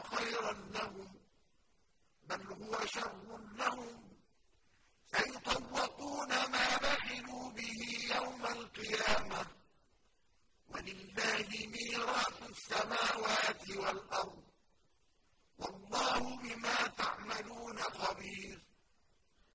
خيرا لهم بل هو شر لهم. سيطوقون ما بخلوا به يوم القيامة. ولله ميراث السماوات والأرض.